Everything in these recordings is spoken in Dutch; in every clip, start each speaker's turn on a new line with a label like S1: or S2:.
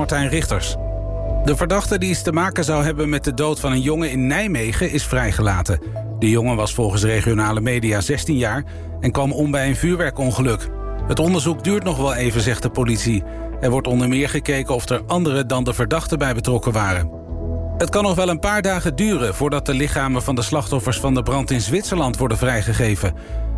S1: Martijn Richters. De verdachte die iets te maken zou hebben met de dood van een jongen in Nijmegen is vrijgelaten. De jongen was volgens regionale media 16 jaar en kwam om bij een vuurwerkongeluk. Het onderzoek duurt nog wel even, zegt de politie. Er wordt onder meer gekeken of er anderen dan de verdachte bij betrokken waren. Het kan nog wel een paar dagen duren voordat de lichamen van de slachtoffers van de brand in Zwitserland worden vrijgegeven.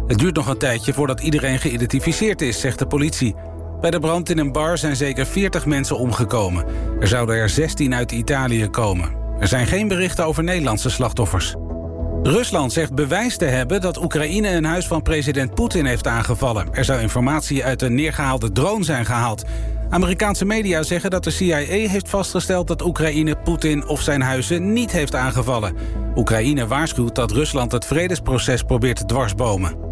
S1: Het duurt nog een tijdje voordat iedereen geïdentificeerd is, zegt de politie. Bij de brand in een bar zijn zeker 40 mensen omgekomen. Er zouden er 16 uit Italië komen. Er zijn geen berichten over Nederlandse slachtoffers. Rusland zegt bewijs te hebben dat Oekraïne een huis van president Poetin heeft aangevallen. Er zou informatie uit een neergehaalde drone zijn gehaald. Amerikaanse media zeggen dat de CIA heeft vastgesteld dat Oekraïne Poetin of zijn huizen niet heeft aangevallen. Oekraïne waarschuwt dat Rusland het vredesproces probeert te dwarsbomen.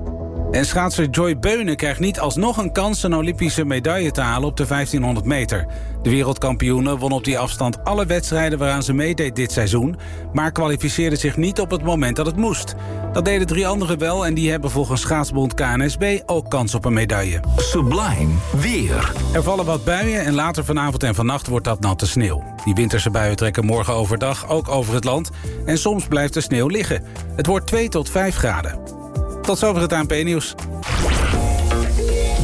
S1: En schaatser Joy Beunen krijgt niet alsnog een kans een Olympische medaille te halen op de 1500 meter. De wereldkampioene won op die afstand alle wedstrijden waaraan ze meedeed dit seizoen, maar kwalificeerde zich niet op het moment dat het moest. Dat deden drie anderen wel en die hebben volgens schaatsbond KNSB ook kans op een medaille.
S2: Sublime weer.
S1: Er vallen wat buien en later vanavond en vannacht wordt dat natte sneeuw. Die winterse buien trekken morgen overdag ook over het land en soms blijft de sneeuw liggen. Het wordt 2 tot 5 graden. Tot zover het ANP-nieuws.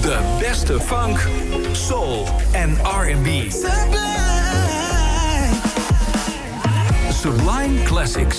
S2: De beste funk, soul en R&B. Sublime Classics.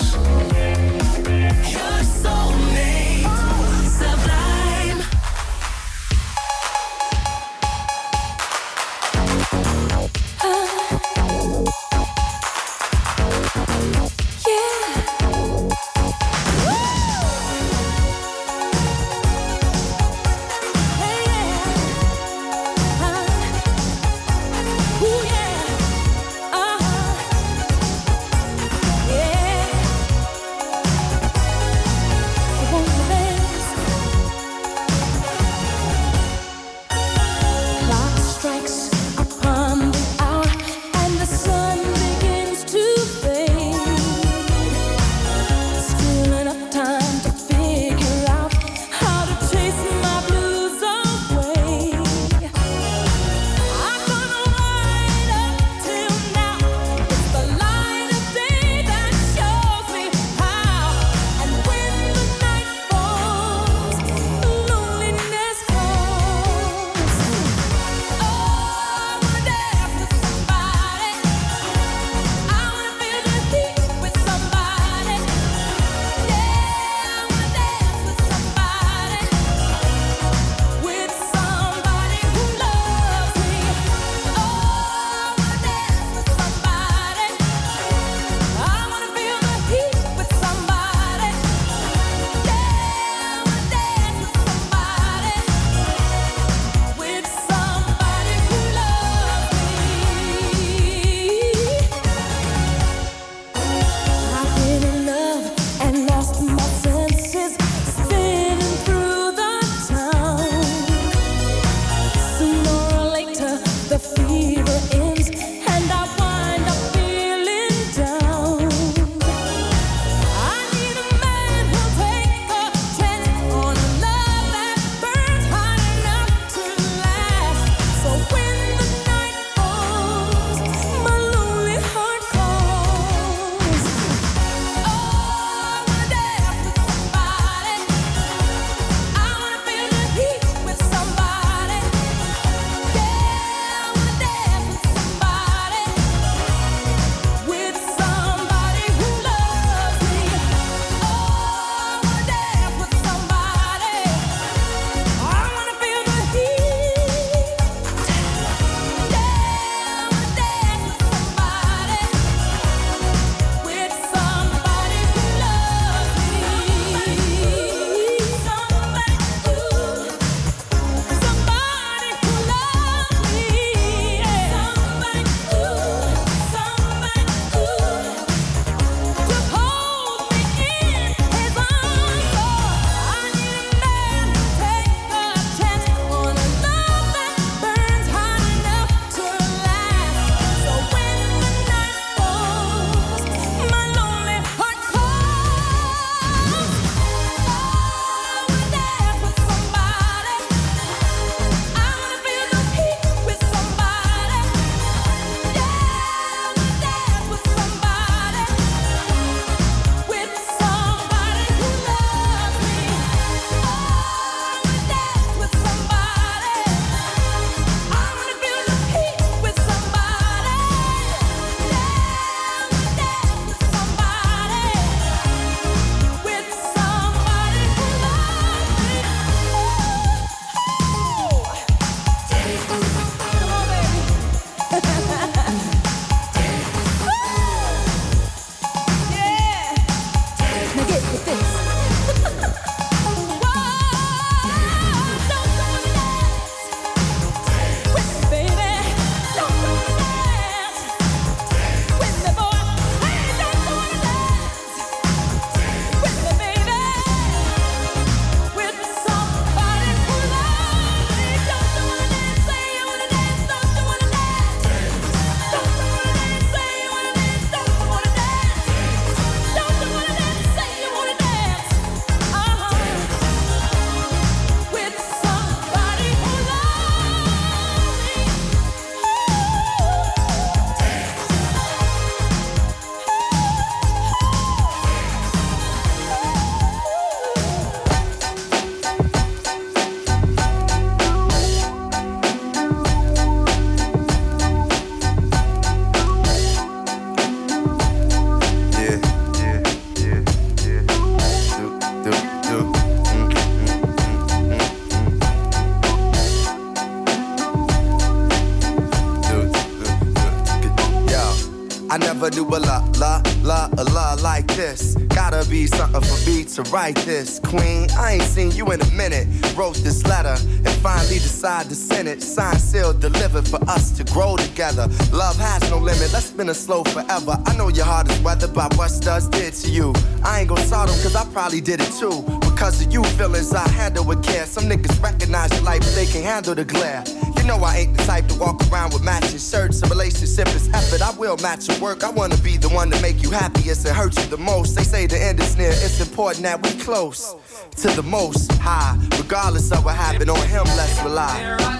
S3: To write this. Queen, I ain't seen you in a minute. Wrote this letter and finally decided to send it. Signed, sealed, delivered for us to grow together. Love has no limit, let's spin it slow forever. I know your heart is weathered by what studs did to you. I ain't gonna sort them cause I probably did it too. Because of you feelings I handle with care. Some niggas recognize your life, but they can't handle the glare. Know I ain't the type to walk around with matching shirts. A relationship is effort, I will match your work. I wanna be the one to make you happiest and hurt you the most. They say the end is near, it's important that we close to the most high. Regardless of what happened on him, let's rely.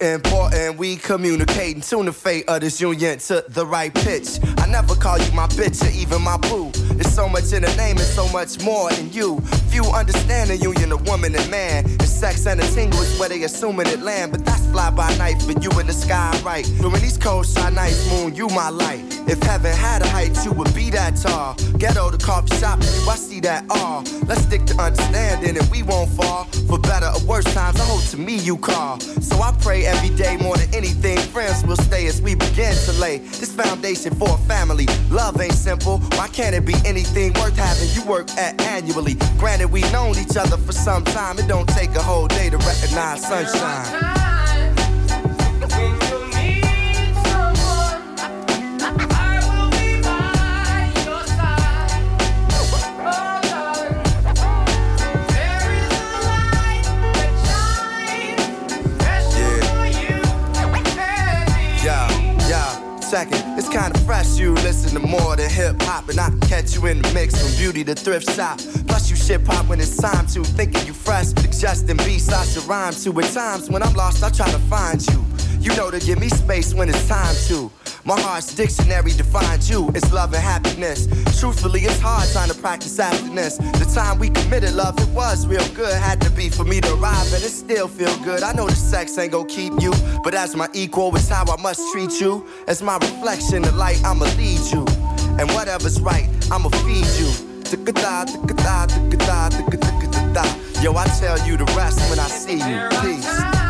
S3: Important we communicate and tune the fate of this union to the right pitch. I never call you my bitch or even my boo. There's so much in the name and so much more in you. Few understand the union of woman and man. And sex and a tingle is where they assuming it land. But that's fly by night for you in the sky, right? When these cold shine nights, moon, you my light. If heaven had a height, you would be that tall. Ghetto, the coffee shop, I see that all. Let's stick to understanding and we won't fall. For better or worse times, I hope to me you call. So I pray every day more than anything. Friends will stay as we begin to lay this foundation for a family. Love ain't simple. Why can't it be anything worth having you work at annually? Granted, we've known each other for some time. It don't take a whole day to recognize sunshine. Kinda fresh, you listen to more than hip hop, and I catch you in the mix from beauty to thrift shop. Plus, you shit pop when it's time to. Thinking you fresh, suggesting beats I should rhyme to. At times when I'm lost, I try to find you. You know to give me space when it's time to. My heart's dictionary defines you. It's love and happiness. Truthfully, it's hard trying to practice happiness. The time we committed love, it was real good. Had to be for me to arrive, and it still feel good. I know the sex ain't gonna keep you, but as my equal, it's how I must treat you. As my reflection, the light, I'ma lead you. And whatever's right, I'ma feed you. Yo, I tell you the rest when I see you. Peace.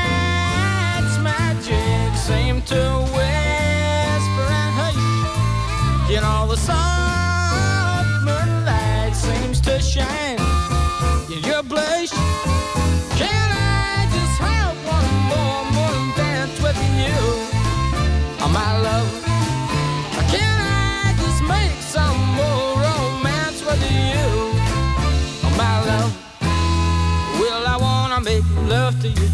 S4: magic seem to whisper and hush. You know the soft moonlight seems to shine in your blush. Can I just have one more moon dance with you, oh, my love?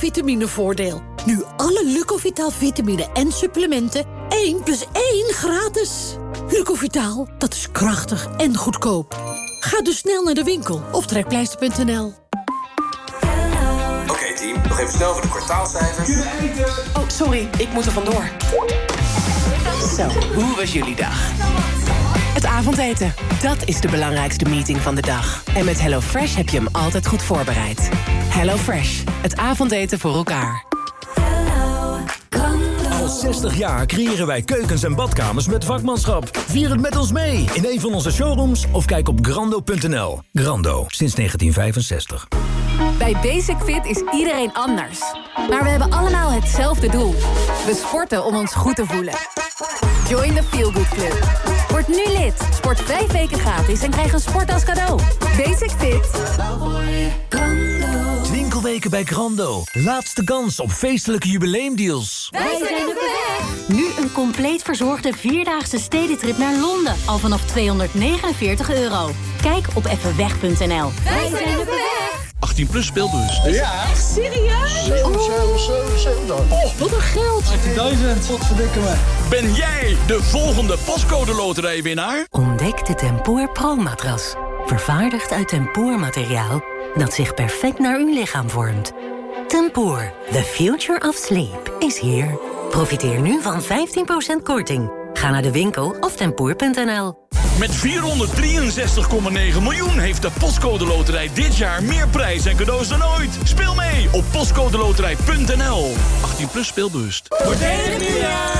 S5: vitaminevoordeel. Nu alle Lucovitaal vitamine en supplementen 1 plus 1 gratis. Lucovitaal, dat is krachtig en goedkoop. Ga dus snel naar de winkel of trekpleister.nl.
S6: Oké team, nog even snel voor de kwartaalcijfers.
S7: Oh, sorry, ik moet er vandoor. Zo, hoe was jullie dag? Het avondeten, dat is de belangrijkste meeting van de dag. En met HelloFresh heb je hem altijd goed voorbereid. HelloFresh, het avondeten voor elkaar.
S8: Al 60 jaar creëren wij keukens en badkamers met vakmanschap. Vier het met ons mee in een van onze showrooms of kijk op grando.nl. Grando, sinds 1965.
S9: Bij Basic Fit is iedereen anders. Maar we hebben allemaal hetzelfde doel. We sporten om ons goed te voelen. Join the Feel Good Club. Word nu lid. Sport vijf weken gratis en krijg een sport als cadeau. Basic Fit.
S8: Winkelweken bij Grando. Laatste kans op feestelijke jubileumdeals.
S10: Wij zijn op weg! Nu een compleet verzorgde vierdaagse stedentrip naar Londen. Al vanaf 249 euro. Kijk op evenweg.nl.
S9: Wij zijn op weg!
S11: 18 plus speelbus.
S12: Ja.
S9: Echt serieus?
S12: 7, 7, 7, 7.
S9: Oh, wat een geld.
S12: 18.000. Wat verdikken me.
S11: Ben jij de volgende pascode loterijwinnaar?
S13: Ontdek de Tempoor Pro-matras. Vervaardigd uit tempoormateriaal dat zich perfect naar uw lichaam vormt. Tempoor, the future of sleep, is here. Profiteer nu van 15% korting. Ga naar de winkel of tempoor.nl.
S11: Met 463,9 miljoen heeft de Postcode Loterij dit jaar meer prijs en cadeaus dan ooit. Speel mee op postcodeloterij.nl. 18 plus speelbewust.
S9: Voordelig nieuwjaar!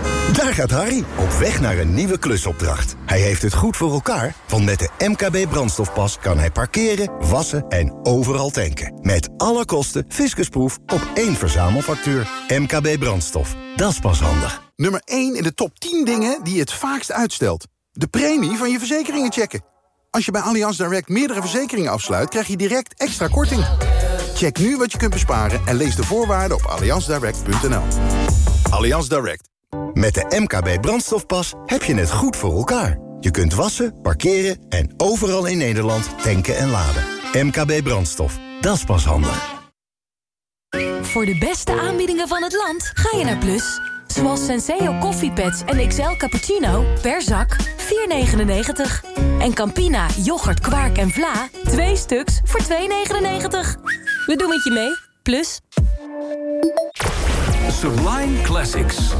S14: Daar gaat Harry, op weg naar een nieuwe klusopdracht. Hij heeft het goed voor elkaar, want met de MKB brandstofpas kan hij parkeren, wassen en overal tanken. Met alle kosten fiscusproef op één verzamelfactuur. MKB brandstof, dat is pas handig.
S15: Nummer 1 in de top 10 dingen die je het vaakst uitstelt. De premie van je verzekeringen checken. Als je bij Allianz Direct meerdere verzekeringen afsluit... krijg je direct extra korting. Check nu wat je kunt besparen en lees de voorwaarden op allianzdirect.nl. Allianz Direct.
S14: Met de MKB brandstofpas heb je het goed voor elkaar. Je kunt wassen, parkeren en overal in Nederland tanken en laden. MKB brandstof, dat is pas handig.
S16: Voor de beste aanbiedingen van het land ga je naar Plus. Zoals Senseo koffiepads en XL cappuccino per zak 4,99. En Campina, yoghurt, kwark en vla 2 stuks voor 2,99. We doen het je mee. Plus.
S2: Sublime Classics.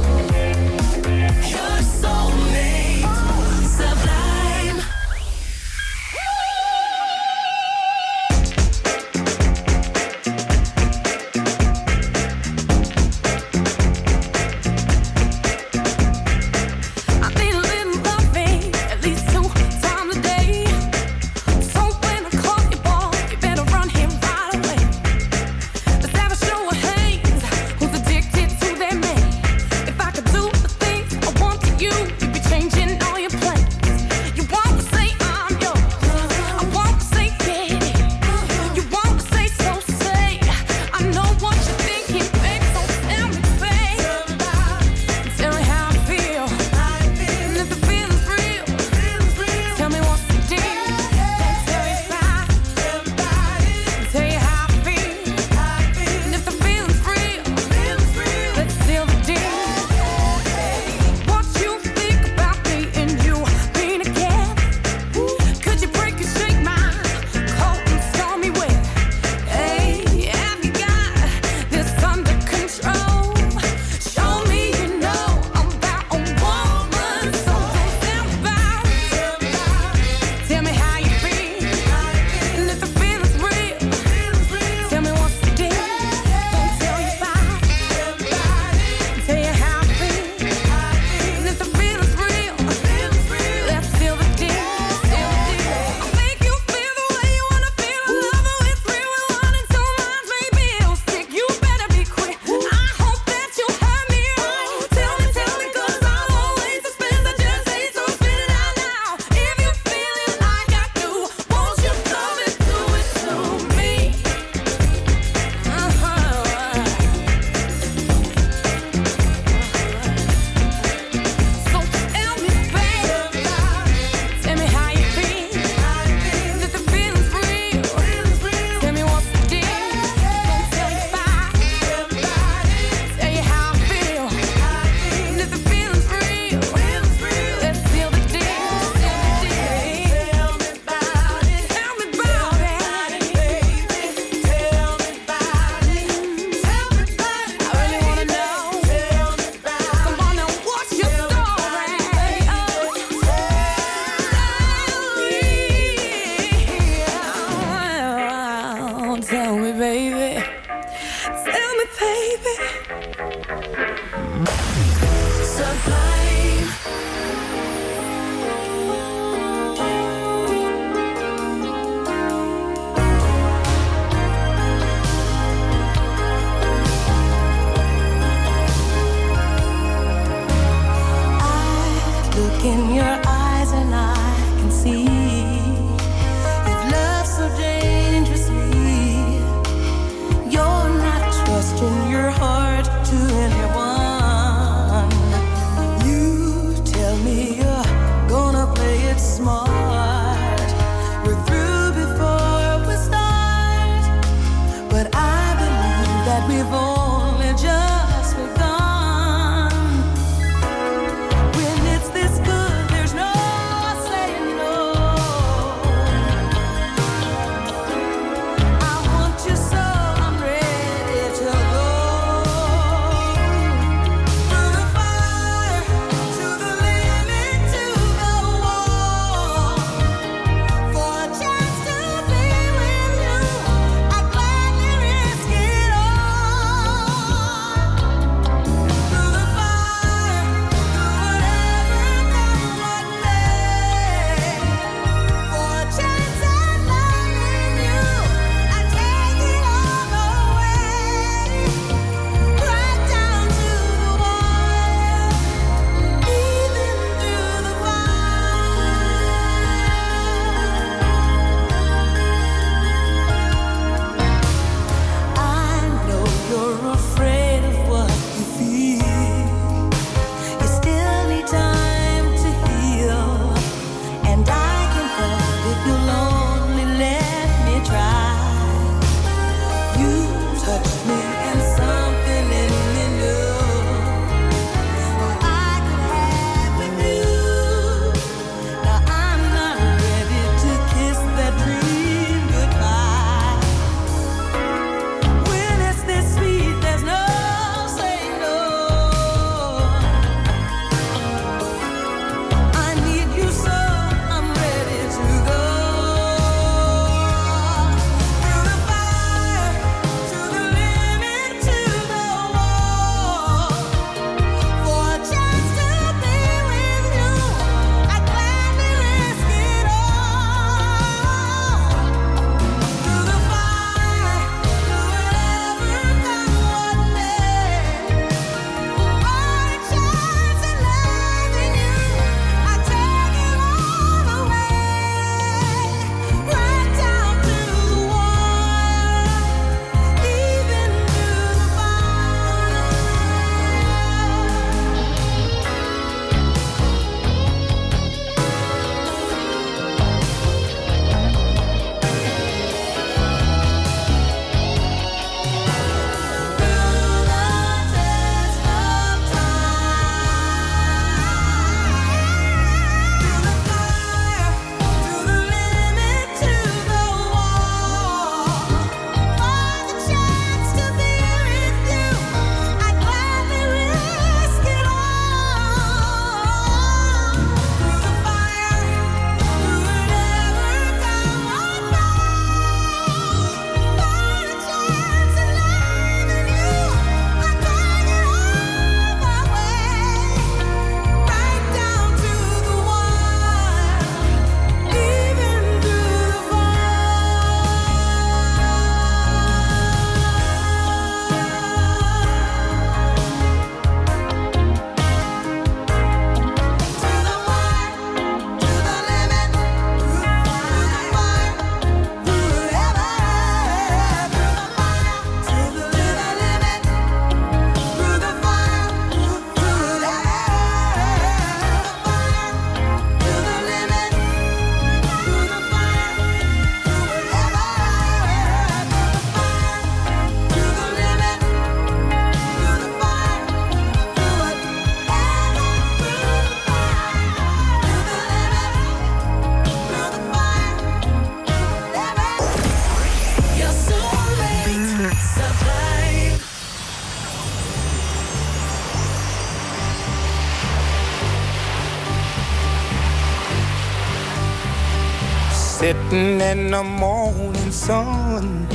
S17: sitting in the morning sun.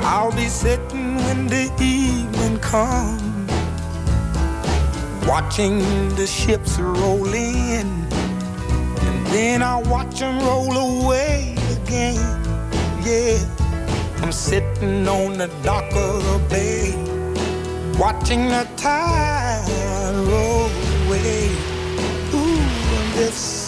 S17: I'll be sitting when the evening comes, watching the ships roll in, and then I'll watch them roll away again. Yeah, I'm sitting on the dock of the bay, watching the tide roll away. Ooh, this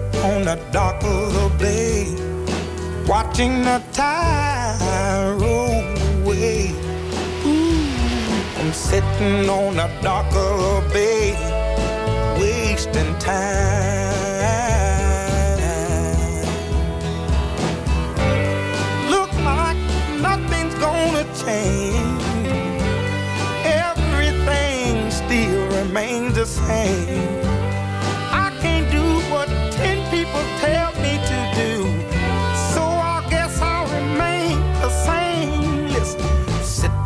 S17: on the dock of the bay, watching the tide roll away. I'm sitting on the dock of the bay, wasting time.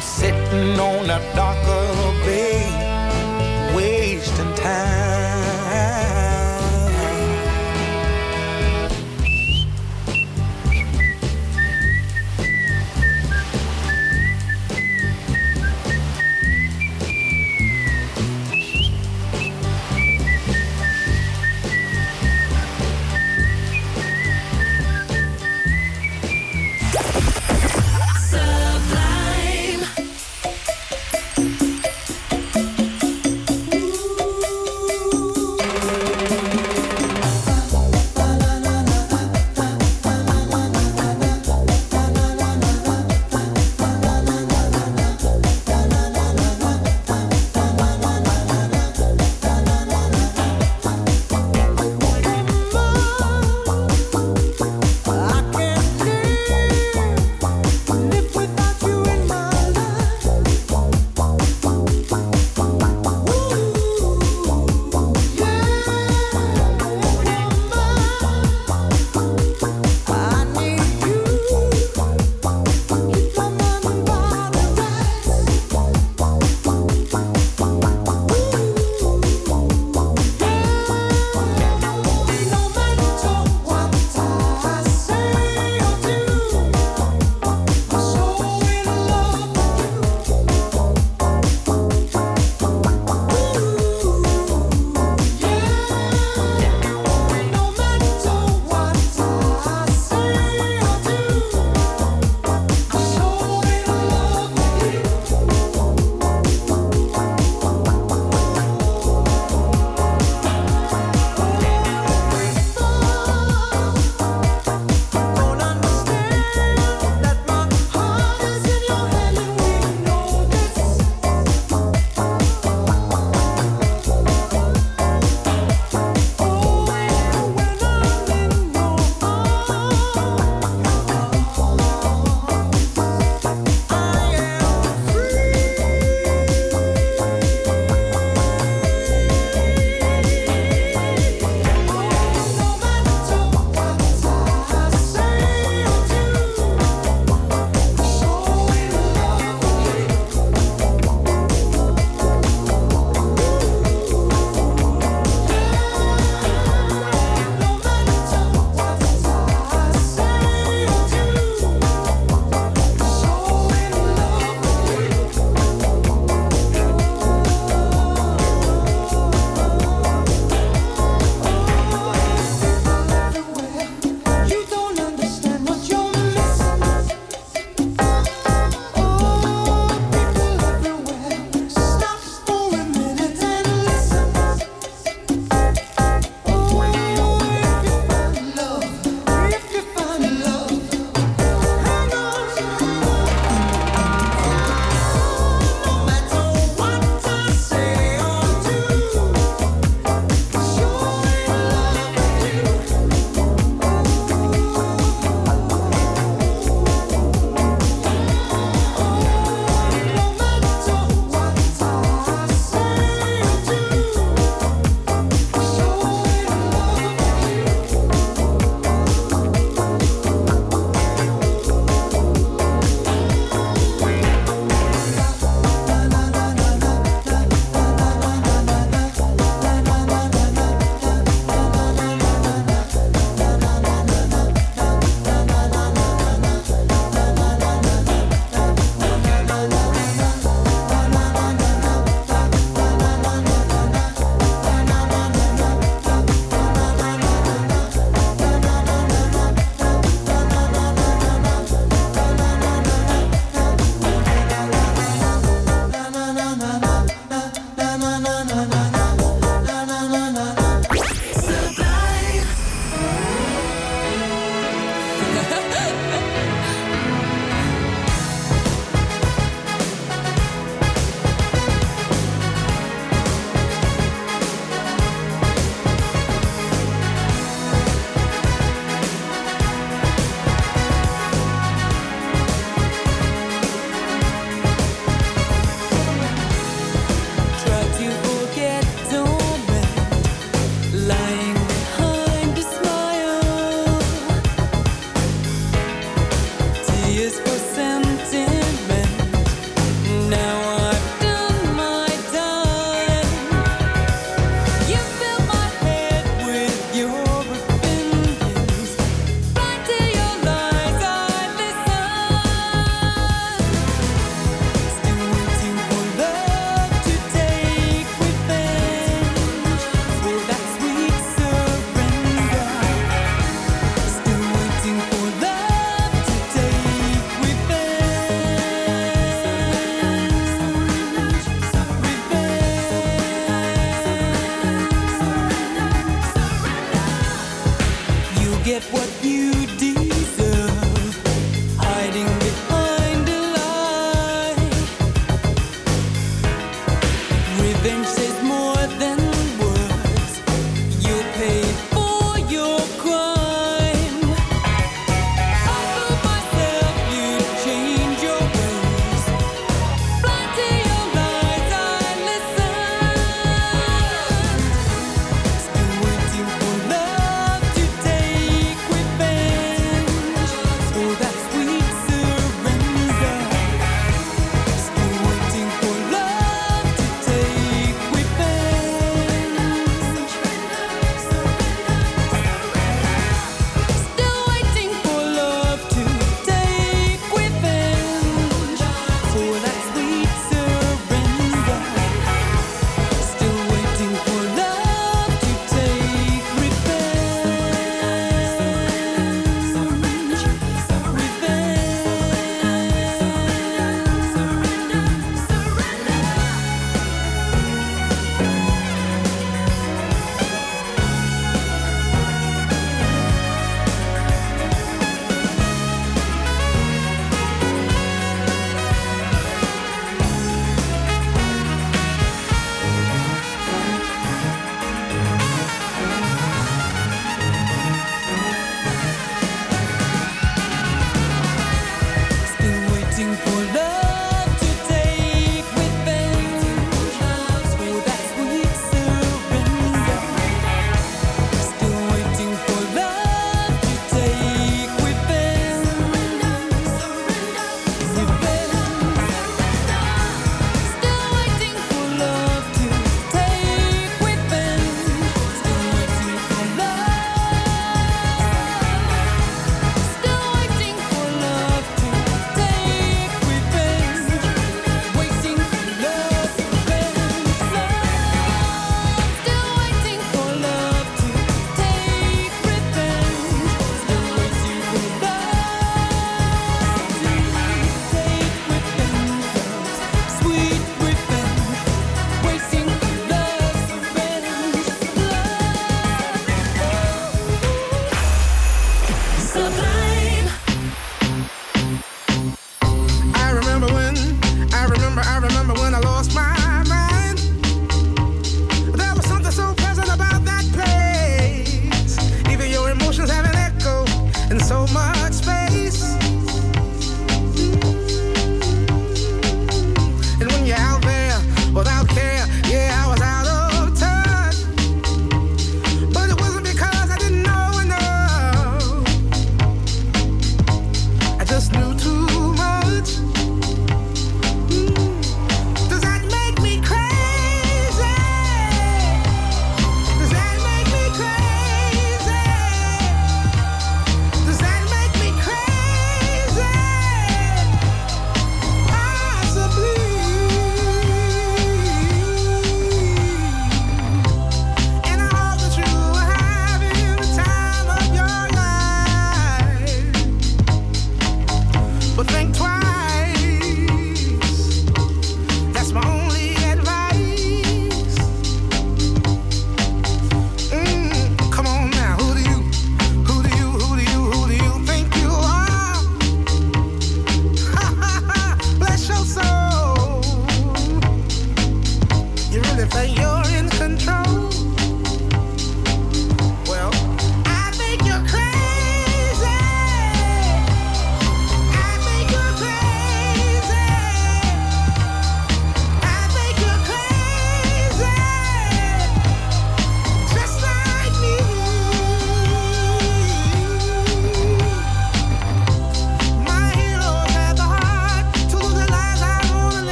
S17: Sitting on a of bay, wasting time.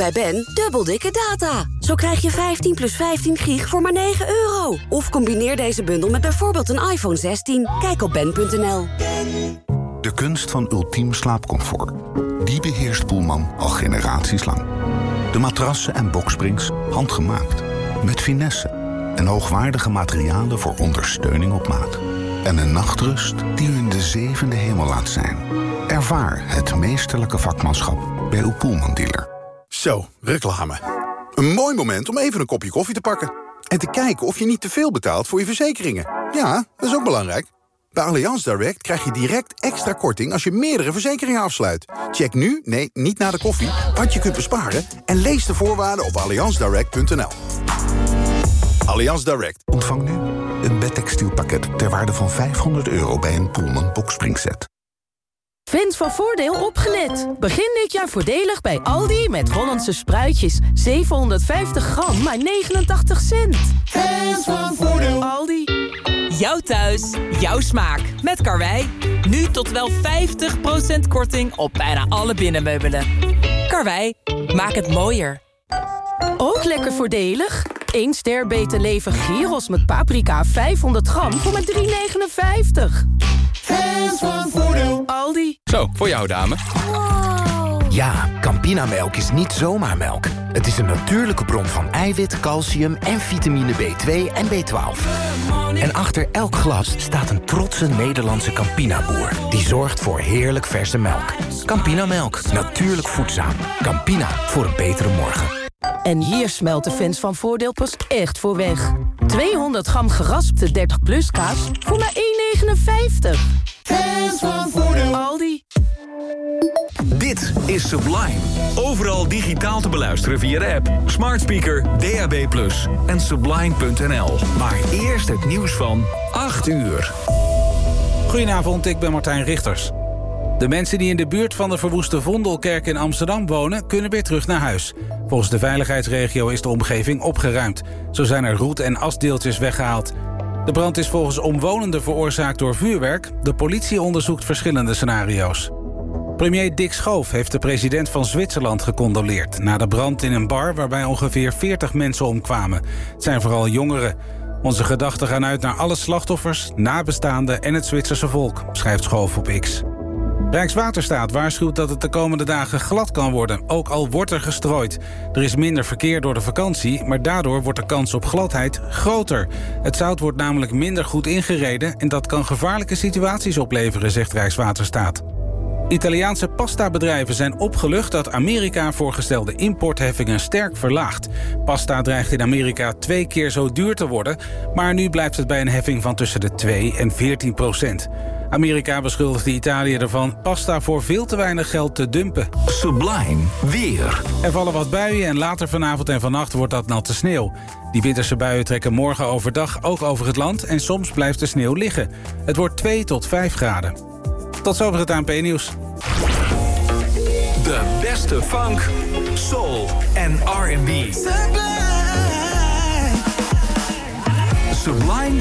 S18: Bij Ben dubbel dikke data. Zo krijg je 15 plus 15 gig voor maar 9 euro. Of combineer deze bundel met bijvoorbeeld een iPhone 16. Kijk op ben.nl.
S19: De kunst van ultiem slaapcomfort. Die beheerst Poelman al generaties lang. De matrassen en boksprings handgemaakt. Met finesse en hoogwaardige materialen voor ondersteuning op maat. En een nachtrust die u in de zevende hemel laat zijn. Ervaar het meesterlijke vakmanschap bij uw Poelman-dealer.
S15: Zo, reclame. Een mooi moment om even een kopje koffie te pakken. En te kijken of je niet te veel betaalt voor je verzekeringen. Ja, dat is ook belangrijk. Bij Allianz Direct krijg je direct extra korting als je meerdere verzekeringen afsluit. Check nu, nee, niet na de koffie, wat je kunt besparen... en lees de voorwaarden op allianzdirect.nl. Allianz Direct.
S19: Ontvang nu een bedtextielpakket ter waarde van 500 euro bij een Poelman boxspringset.
S20: Fans van Voordeel opgelet. Begin dit jaar voordelig bij Aldi met Hollandse spruitjes. 750 gram, maar 89 cent.
S21: Fans van Voordeel.
S20: Aldi.
S22: Jouw thuis, jouw smaak. Met Karwei. Nu tot wel 50% korting op bijna alle binnenmeubelen. Karwei, maak het mooier.
S20: Ook lekker voordelig. 1 ster beter leven gyros met paprika 500 gram voor maar 3,59.
S21: Fans van Voordeel.
S20: Aldi.
S23: Zo, voor jou dame. Ja, Campinamelk is niet zomaar melk. Het is een natuurlijke bron van eiwit, calcium en vitamine B2 en B12. En achter elk glas staat een trotse Nederlandse Campina-boer... die zorgt voor heerlijk verse melk. Campinamelk, natuurlijk voedzaam. Campina, voor een betere morgen.
S20: En hier smelt de fans van Voordeel pas echt voor weg. 200 gram geraspte 30 plus kaas voor maar 1,59.
S21: Fans van Voordeel.
S20: Aldi.
S2: Dit is Sublime. Overal digitaal te beluisteren via de app, smart speaker, DAB+, en sublime.nl. Maar eerst het nieuws van 8 uur.
S1: Goedenavond, ik ben Martijn Richters. De mensen die in de buurt van de verwoeste Vondelkerk in Amsterdam wonen... kunnen weer terug naar huis. Volgens de veiligheidsregio is de omgeving opgeruimd. Zo zijn er roet- en asdeeltjes weggehaald. De brand is volgens omwonenden veroorzaakt door vuurwerk. De politie onderzoekt verschillende scenario's. Premier Dick Schoof heeft de president van Zwitserland gecondoleerd... na de brand in een bar waarbij ongeveer 40 mensen omkwamen. Het zijn vooral jongeren. Onze gedachten gaan uit naar alle slachtoffers, nabestaanden en het Zwitserse volk, schrijft Schoof op X. Rijkswaterstaat waarschuwt dat het de komende dagen glad kan worden, ook al wordt er gestrooid. Er is minder verkeer door de vakantie, maar daardoor wordt de kans op gladheid groter. Het zout wordt namelijk minder goed ingereden en dat kan gevaarlijke situaties opleveren, zegt Rijkswaterstaat. Italiaanse pastabedrijven zijn opgelucht dat Amerika voorgestelde importheffingen sterk verlaagt. Pasta dreigt in Amerika twee keer zo duur te worden, maar nu blijft het bij een heffing van tussen de 2 en 14 procent. Amerika beschuldigde Italië ervan pasta voor veel te weinig geld te dumpen.
S2: Sublime weer.
S1: Er vallen wat buien en later vanavond en vannacht wordt dat natte sneeuw. Die winterse buien trekken morgen overdag ook over het land en soms blijft de sneeuw liggen. Het wordt 2 tot 5 graden. Tot zover het ANP-nieuws.
S2: De beste funk, soul en R&B. Sublime